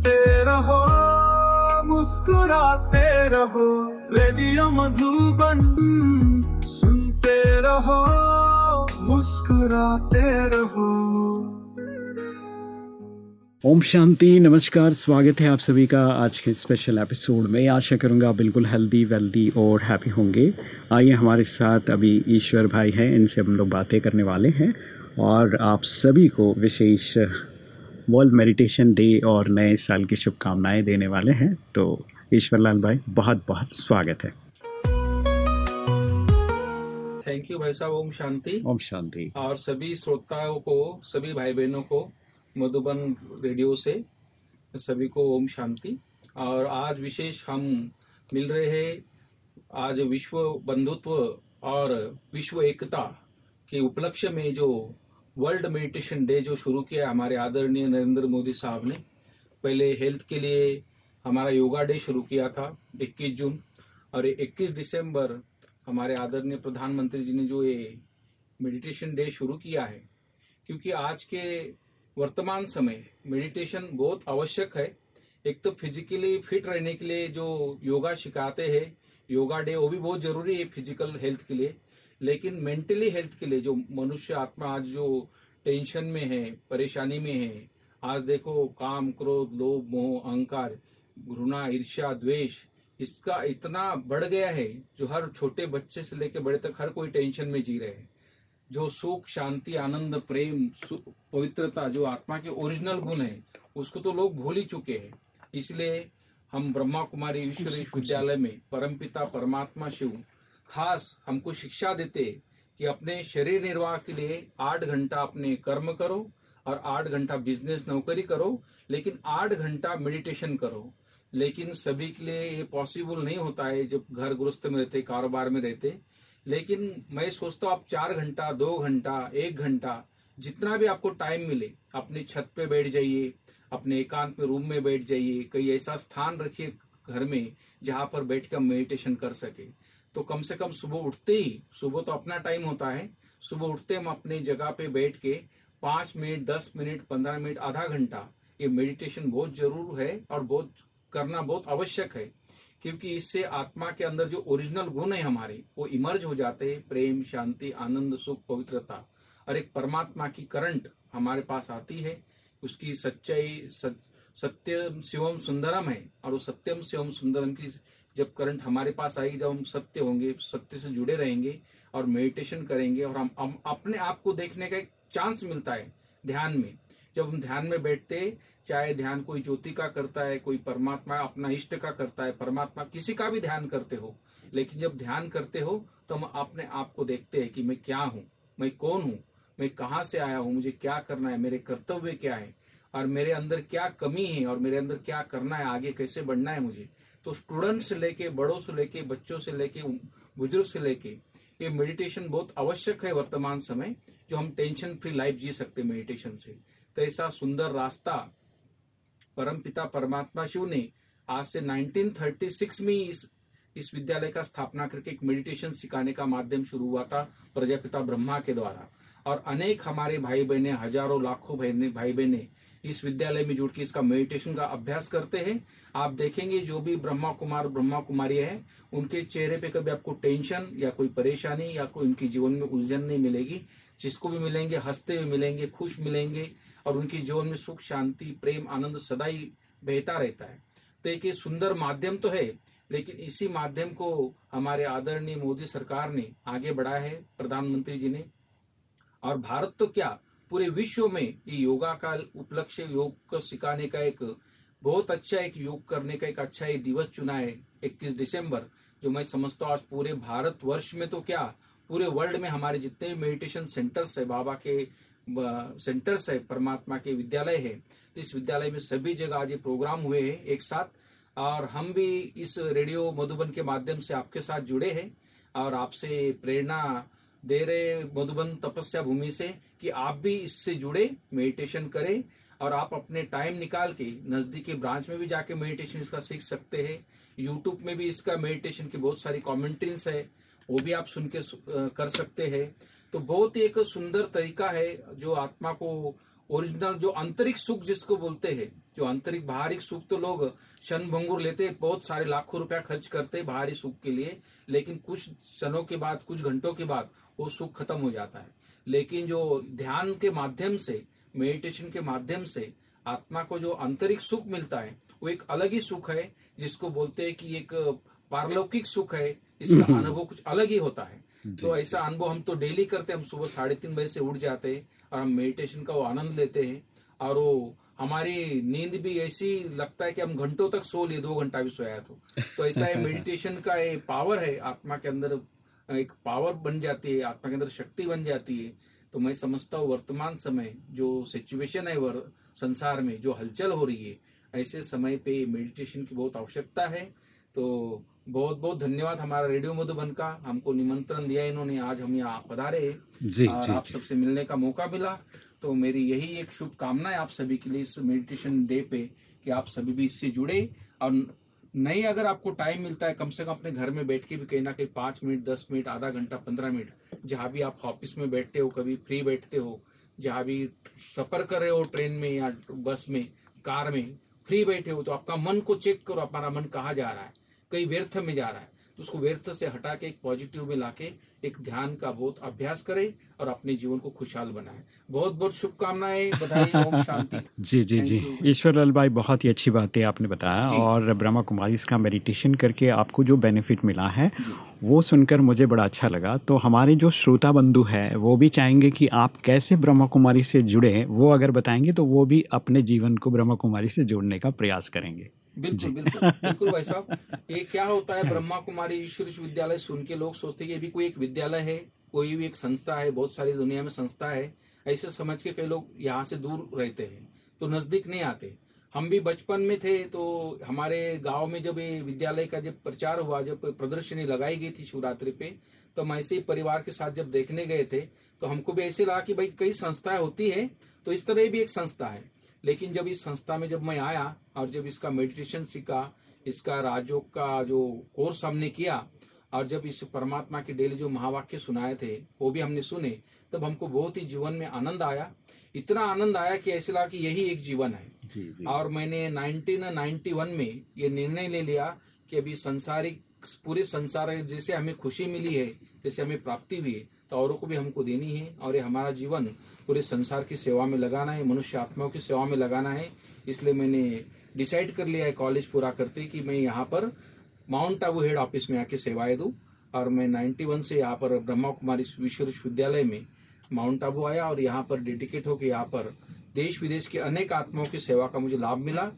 सुनते रहो, मुस्कुराते रहो, रेडियो मधुबन सुनते रहो, मुस्कुराते रहो। ओम शांति, नमस्कार, स्वागत है आप सभी का आज के स्पेशल एपिसोड में। आशा करूँगा बिल्कुल हेल्दी वेल्दी और हैप्पी होंगे। आइए हमारे साथ अभी ईश्वर भाई हैं, इनसे हम लोग बातें करने वाले हैं और आप सभी को विशेष वर्ल्ड मेडिटेशन डे और नए साल की शुभकामनाएँ देने वाले हैं। तो ईश्वर लाल भाई बहुत बहुत स्वागत है। थैंक यू भाई साहब। ओम शांति। ओम शांति। और सभी श्रोताओं को सभी भाई बहनों को मधुबन रेडियो से सभी को ओम शांति। और आज विशेष हम मिल रहे हैं आज विश्व बंधुत्व और विश्व एकता के उपलक्ष्य में जो वर्ल्ड मेडिटेशन डे जो शुरू किया हमारे आदरणीय नरेंद्र मोदी साहब ने, पहले हेल्थ के लिए हमारा योगा डे शुरू किया था 21 जून, और 21 दिसंबर हमारे आदरणीय प्रधानमंत्री जी ने जो ये मेडिटेशन डे शुरू किया है, क्योंकि आज के वर्तमान समय मेडिटेशन बहुत आवश्यक है। एक तो फिजिकली फिट रहने के लिए जो योगा सिखाते हैं, योगा डे वो भी बहुत ज़रूरी है फ़िज़िकल हेल्थ के लिए। लेकिन मेंटली हेल्थ के लिए जो मनुष्य आत्मा आज जो टेंशन में है परेशानी में है आज देखो काम क्रोध लोभ मोह अहंकार घृणा ईर्ष्या द्वेष इसका इतना बढ़ गया है जो हर छोटे बच्चे से लेकर बड़े तक हर कोई टेंशन में जी रहे हैं। जो सुख शांति आनंद प्रेम पवित्रता जो आत्मा के ओरिजिनल गुण है उसको तो लोग भूल ही चुके हैं। इसलिए हम ब्रह्मा कुमारी ईश्वर विद्यालय में परमपिता परमात्मा शिव खास हमको शिक्षा देते कि अपने शरीर निर्वाह के लिए आठ घंटा अपने कर्म करो और आठ घंटा बिज़नेस नौकरी करो, लेकिन आठ घंटा मेडिटेशन करो। लेकिन सभी के लिए ये पॉसिबल नहीं होता है जब घर गृहस्थ में रहते, कारोबार में रहते। लेकिन मैं सोचता हूँ आप चार घंटा, दो घंटा, एक घंटा, जितना भी आपको टाइम मिले, अपनी छत पे बैठ जाइए, अपने एकांत में रूम में बैठ जाइए, कहीं ऐसा स्थान रखिए घर में जहाँ पर बैठ कर मेडिटेशन कर सके। तो कम से कम सुबह उठते ही सुबह तो अपना टाइम होता है सुबह उठते हम अपनी जगह पे बैठ के पाँच मिनट दस मिनट पंद्रह मिनट आधा घंटा ये मेडिटेशन बहुत ज़रूर है और बहुत करना बहुत आवश्यक है क्योंकि इससे आत्मा के अंदर जो ओरिजिनल गुण है हमारे वो इमर्ज हो जाते हैं प्रेम शांति आनंद सुख पवित्रता। और एक परमात्मा की करंट हमारे पास आती है उसकी सच्चाई सच, सत्यम शिवम सुंदरम है और वो सत्यम शिवम सुंदरम की जब करंट हमारे पास आएगी जब हम सत्य होंगे सत्य से जुड़े रहेंगे और मेडिटेशन करेंगे और हम, अपने आप को देखने का एक चांस मिलता है ध्यान में। जब हम ध्यान में बैठते चाहे ध्यान कोई ज्योति का करता है कोई परमात्मा अपना इष्ट का करता है परमात्मा किसी का भी ध्यान करते हो लेकिन जब ध्यान करते हो तो हम अपने आप को देखते हैं कि मैं क्या हूँ मैं कौन हूँ मैं कहाँ से आया हूँ मुझे क्या करना है मेरे कर्तव्य क्या है और मेरे अंदर क्या कमी है और मेरे अंदर क्या करना है आगे कैसे बढ़ना है मुझे। तो स्टूडेंट से लेके, बड़ों से लेके, बच्चों से लेके, बुज़ुर्ग से लेके, ये मेडिटेशन बहुत आवश्यक है वर्तमान समय, जो हम टेंशन फ्री लाइफ जी सकते मेडिटेशन से। तो ऐसा सुंदर रास्ता परम पिता परमात्मा शिव ने आज से 1936 में इस इस विद्यालय का स्थापना करके एक मेडिटेशन सिखाने का माध्यम शुरू हुआ था प्रजापिता ब्रह्मा के द्वारा। और अनेक हमारे भाई बहने हज़ारों, लाखों भाई बहने इस विद्यालय में जुड़ के इसका मेडिटेशन का अभ्यास करते हैं। आप देखेंगे जो भी ब्रह्मा कुमार, ब्रह्मा कुमारी है, उनके चेहरे पे कभी आपको टेंशन या कोई परेशानी या कोई उनके जीवन में उलझन नहीं मिलेगी। जिसको भी मिलेंगे, हँसते हुए मिलेंगे, खुश मिलेंगे और उनके जीवन में सुख, शांति, प्रेम, आनंद सदा ही बहता रहता है। तो एक सुंदर माध्यम तो है, लेकिन इसी माध्यम को हमारे आदरणीय मोदी सरकार ने आगे बढ़ाया है, प्रधानमंत्री जी ने। और भारत तो क्या? पूरे विश्व में ये योगा का उपलक्ष्य योग को सिखाने का एक बहुत अच्छा एक योग करने का एक अच्छा एक दिवस चुना है 21 दिसंबर, जो मैं समझता हूँ आज पूरे भारत वर्ष में तो क्या, पूरे वर्ल्ड में हमारे जितने मेडिटेशन सेंटर्स है, बाबा के सेंटर्स है, परमात्मा के विद्यालय है तो इस विद्यालय में सभी जगह आज ये प्रोग्राम हुए हैं एक साथ, और हम भी इस रेडियो मधुबन के माध्यम से आपके साथ जुड़े हैं, और आपसे प्रेरणा दे रहे मधुबन तपस्या भूमि से कि आप भी इससे जुड़े मेडिटेशन करें और आप अपने टाइम निकाल के नजदीकी ब्रांच में भी जाके मेडिटेशन इसका सीख सकते हैं। यूट्यूब में भी इसका मेडिटेशन की बहुत सारी कॉमेंट्रीज है, वो भी आप सुन के कर सकते हैं। तो बहुत ही एक सुंदर तरीका है जो आत्मा को ओरिजिनल जो आंतरिक सुख जिसको बोलते हैं, जो आंतरिक बाहरी सुख तो लोग क्षण भंगुर लेते बहुत सारे लाखों रुपया खर्च करते बाहरी सुख के लिए, लेकिन कुछ क्षणों के बाद, कुछ घंटों के बाद वो सुख खत्म हो जाता है। लेकिन जो ध्यान के माध्यम से मेडिटेशन के माध्यम से आत्मा को जो आंतरिक सुख मिलता है वो एक अलग ही सुख है जिसको बोलते हैं कि एक पारलौकिक सुख है इसका हम्म। अनुभव कुछ अलग ही होता है। तो ऐसा अनुभव हम तो डेली करते हैं हम सुबह साढ़े तीन बजे से उठ जाते हैं और हम मेडिटेशन का वो आनंद लेते हैं और वो हमारी नींद भी ऐसी लगता है कि हम घंटों तक सो लिए दो घंटा भी सोया तो। तो ऐसा है मेडिटेशन का ये पावर है आत्मा के अंदर एक पावर बन जाती है आत्मा के अंदर शक्ति बन जाती है तो मैं समझता हूँ वर्तमान समय जो सिचुएशन है वर संसार में जो हलचल हो रही है ऐसे समय पे मेडिटेशन की बहुत आवश्यकता है। तो बहुत बहुत धन्यवाद हमारा रेडियो मधुबन का हमको निमंत्रण दिया इन्होंने आज हम यहाँ पधारे जी, और जी, आप सबसे मिलने का मौका मिला। तो मेरी यही एक शुभकामना है आप सभी के लिए इस मेडिटेशन डे पे कि आप सभी भी इससे जुड़े और नहीं अगर आपको टाइम मिलता है, कम से कम अपने घर में बैठ के भी कहीं ना कहीं पाँच मिनट, दस मिनट, आधा घंटा, पंद्रह मिनट, जहाँ भी आप ऑफ़िस में बैठते हो, कभी फ्री बैठते हो, जहाँ भी सफ़र कर रहे हो ट्रेन में या बस में कार में फ्री बैठे हो तो आपका मन को चेक करो हमारा मन कहा जा रहा है? कई व्यर्थ में जा रहा है। उसको व्यर्थ से हटा के एक पॉजिटिव में लाके एक ध्यान का बहुत अभ्यास करें और अपने जीवन को खुशहाल बनाए। बहुत बहुत शुभकामनाएँ बधाई ओम शांति। जी जी जी। ईश्वर लाल भाई बहुत ही अच्छी बात आपने बताया और ब्रह्मा कुमारी इसका मेडिटेशन करके आपको जो बेनिफिट मिला है वो सुनकर मुझे बड़ा अच्छा लगा। तो हमारे जो श्रोता बंधु है वो भी चाहेंगे कि आप कैसे ब्रह्मा कुमारी से जुड़े वो अगर बताएँगे तो वो भी अपने जीवन को ब्रह्मा कुमारी से जोड़ने का प्रयास करेंगे। बिल्कुल बिल्कुल बिल्कुल भाई साहब। ये क्या होता है? ब्रह्मा कुमारी ईश्वर विश्वविद्यालय सुन के लोग सोचते हैं ये भी कोई एक विद्यालय है कोई भी एक संस्था है बहुत सारी दुनिया में संस्था है। ऐसे समझ के कई लोग यहाँ से दूर रहते हैं तो नज़दीक नहीं आते। हम भी बचपन में थे तो हमारे गाँव में जब ये विद्यालय का जब प्रचार हुआ जब प्रदर्शनी लगाई गई थी शिवरात्रि पे तो हम ऐसे ही परिवार के साथ जब देखने गए थे तो हमको भी ऐसे लगा कि भाई कई संस्थाएँ होती है तो इस तरह भी एक संस्था है। लेकिन जब इस संस्था में जब मैं आया और जब इसका मेडिटेशन सीखा इसका राजयोग का जो कोर्स हमने किया और जब इस परमात्मा के डेली जो महावाक्य सुनाए थे वो भी हमने सुने तब हमको बहुत ही जीवन में आनंद आया इतना आनंद आया कि ऐसे लगा कि यही एक जीवन है जी, जी। और मैंने 1991 में ये निर्णय ले लिया कि अभी संसारिक पूरे संसार जैसे हमें खुशी मिली है जैसे हमें प्राप्ति हुई है तो औरों को भी हमको देनी है और ये हमारा जीवन पूरे संसार की सेवा में लगाना है, मनुष्य आत्माओं की सेवा में लगाना है। इसलिए मैंने डिसाइड कर लिया है कॉलेज पूरा करते कि मैं यहाँ पर माउंट आबू हेड ऑफ़िस में आके सेवाएँ दू और मैं 91 से यहाँ पर ब्रह्मा कुमारी विश्व विश्वविद्यालय में माउंट आबू आया और यहाँ पर डेडिकेट होकर यहाँ पर देश विदेश के अनेक आत्माओं की सेवा का मुझे लाभ मिला।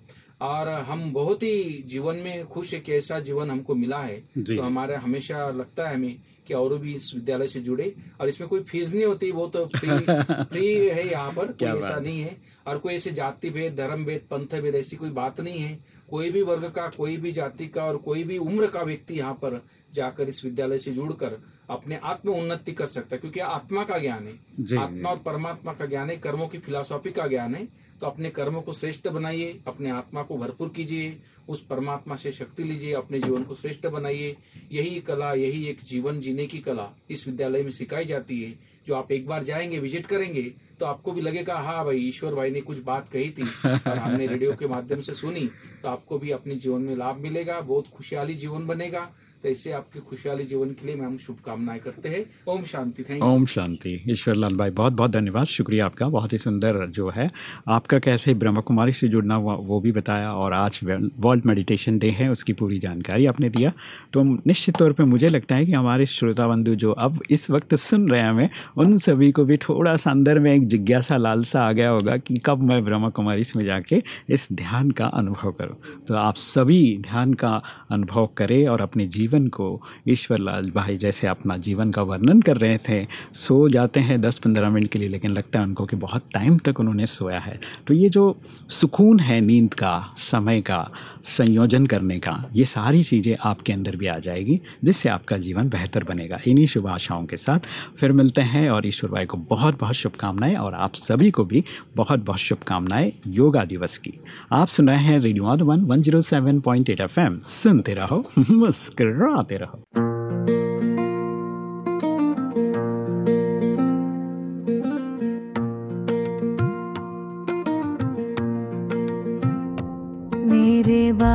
और हम बहुत ही जीवन में खुश है कि ऐसा जीवन हमको मिला है। तो हमारा हमेशा लगता है हमें कि और भी इस विद्यालय से जुड़े और इसमें कोई फ़ीस नहीं होती वो तो फ्री फ्री है यहाँ पर कोई ऐसा नहीं है। और कोई ऐसे जाति भेद धर्म भेद पंथ भेद ऐसी कोई बात नहीं है। कोई भी वर्ग का कोई भी जाति का और कोई भी उम्र का व्यक्ति यहाँ पर जाकर इस विद्यालय से जुड़कर अपने आत्म उन्नति कर सकता है क्योंकि आत्मा का ज्ञान है। आत्मा और परमात्मा का ज्ञान है कर्मों की फिलोसॉफी का ज्ञान है। तो अपने कर्मों को श्रेष्ठ बनाइए अपने आत्मा को भरपूर कीजिए उस परमात्मा से शक्ति लीजिए अपने जीवन को श्रेष्ठ बनाइए। यही कला यही एक जीवन जीने की कला इस विद्यालय में सिखाई जाती है। जो आप एक बार जाएँगे विज़िट करेंगे तो आपको भी लगेगा हाँ भाई ईश्वर भाई ने कुछ बात कही थी और हमने रेडियो के माध्यम से सुनी। तो आपको भी अपने जीवन में लाभ मिलेगा बहुत खुशहाली जीवन बनेगा। इससे आपके खुशहाली जीवन के लिए हम शुभकामनाएँ करते हैं। ओम शांति, थैंक ओम शांति। ईश्वर लाल भाई, बहुत बहुत धन्यवाद। शुक्रिया आपका, बहुत ही सुंदर जो है। आपका कैसे ब्रह्म कुमारी से जुड़ना हुआ, वो भी बताया और आज वर्ल्ड मेडिटेशन डे है, उसकी पूरी जानकारी आपने दिया। तो निश्चित तौर पर मुझे लगता है कि हमारे श्रोता बंधु जो अब इस वक्त सुन रहे हैं हमें, उन सभी को भी थोड़ा सा अंदर में एक जिज्ञासा, लालसा आ गया होगा कि कब मैं ब्रह्म कुमारी में जाके इस ध्यान का अनुभव करूँ। तो आप सभी ध्यान का अनुभव करें और अपने जीवन जीवन को ईश्वरलाल भाई जैसे अपना जीवन का वर्णन कर रहे थे। सो जाते हैं दस पंद्रह मिनट के लिए, लेकिन लगता है उनको कि बहुत टाइम तक उन्होंने सोया है। तो ये जो सुकून है नींद का, समय का संयोजन करने का। ये सारी चीज़ें आपके अंदर भी आ जाएगी, जिससे आपका जीवन बेहतर बनेगा। इन्हीं शुभ आशाओं के साथ फिर मिलते हैं और ईश्वर भाई को बहुत बहुत शुभकामनाएँ और आप सभी को भी बहुत बहुत शुभकामनाएँ योगा दिवस की। आप सुन रहे हैं radio one one zero seven point eight F M सुनते रहो, मुस्कराते रहो।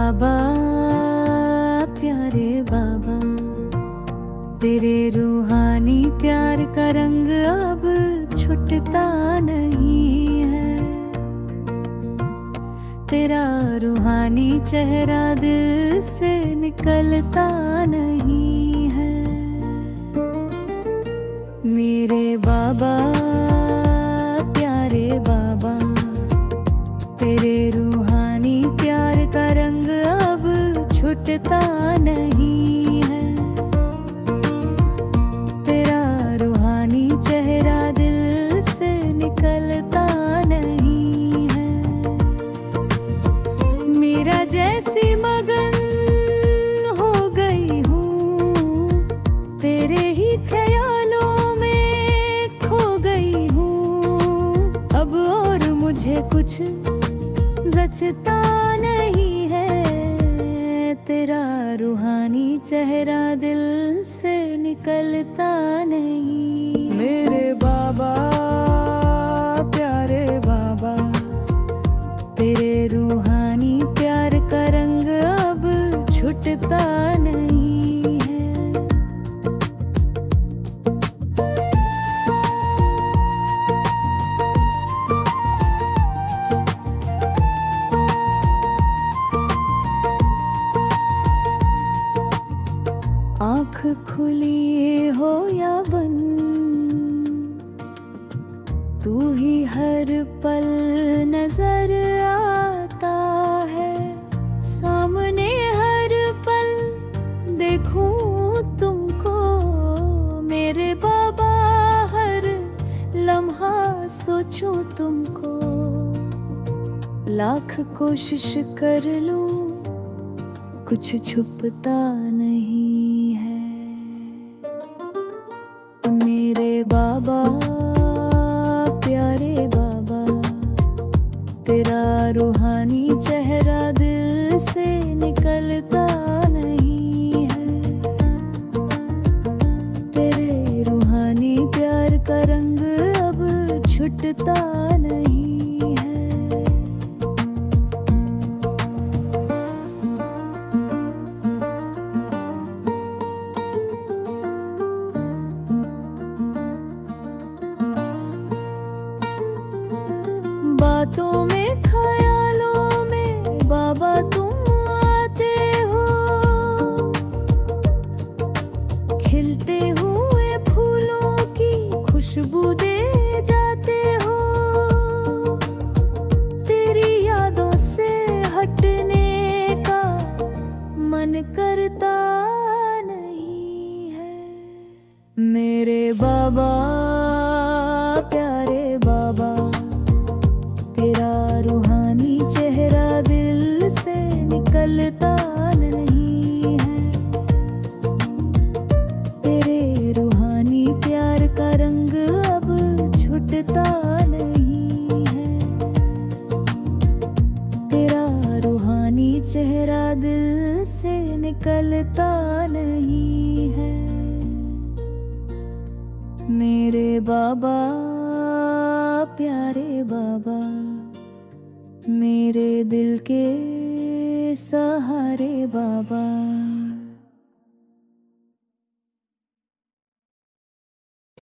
बाबा, प्यारे बाबा, तेरे रूहानी प्यार का रंग अब छुटता नहीं है। तेरा रूहानी चेहरा दिल से निकलता नहीं है। मेरे बाबा छुटता नहीं है। तेरा रूहानी चेहरा दिल से निकलता नहीं है। मेरा जैसी मगन हो गई हूँ। तेरे ही ख्यालों में खो गई हूँ। अब और मुझे कुछ जचता तेरा रूहानी चेहरा दिल से निकलता नहीं। मेरे बाबा हर पल नज़र आता है। सामने हर पल देखूँ तुमको, मेरे बाबा हर लम्हा सोचूं तुमको। लाख कोशिश कर लूँ, कुछ छुपता निकलता नहीं है। मेरे बाबा